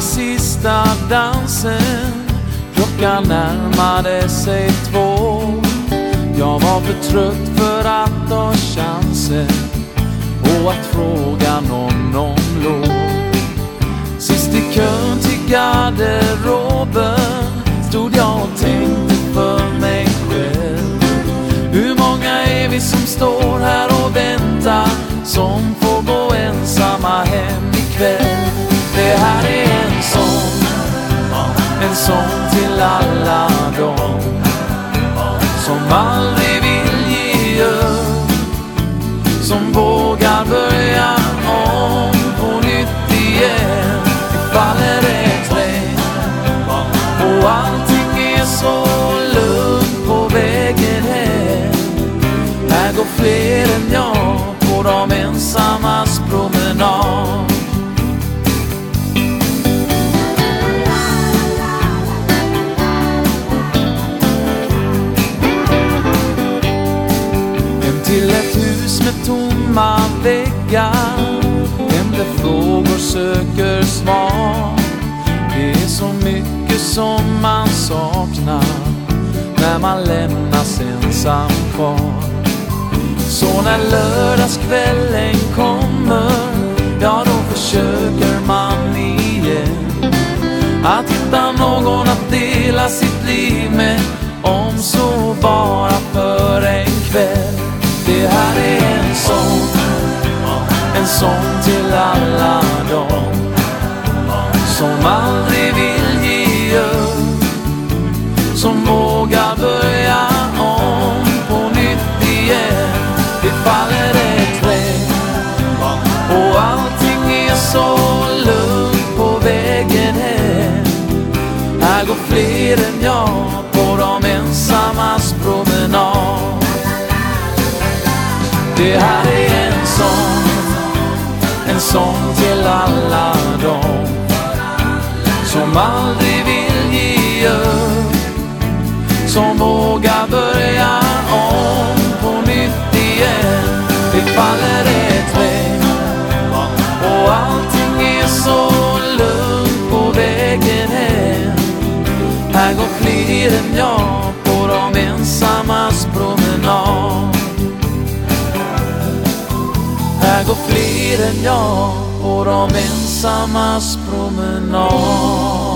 sista dansen. Klockan närmade sig två. Jag var för trött för att ta chansen och att fråga någon om lov. Sist i kön till garderoben en sång till alla dem som aldrig till ett hus med tomma väggar. Hem där frågor söker svar? Det är så mycket som man saknar När man lämnas ensam kvar. Så när lördagskvällen kommer Ja, då försöker man igen. Att hitta någon att dela sitt liv med Om så Det här är en sång. En sång till alla dem Som aldrig vill ge upp. Som vågar börja om på nytt igen. Det faller ett regn och allting är så lugnt på vägen hem. Här går fler än jag på de ensammas promenad. Det här är en sång, en sång till alla dem som aldrig vill ge upp som vågar börja om på nytt igen. Det faller ett regn och allting är så lugnt på vägen hem. Här går fler än jag går fler än jag på de ensammas promenad.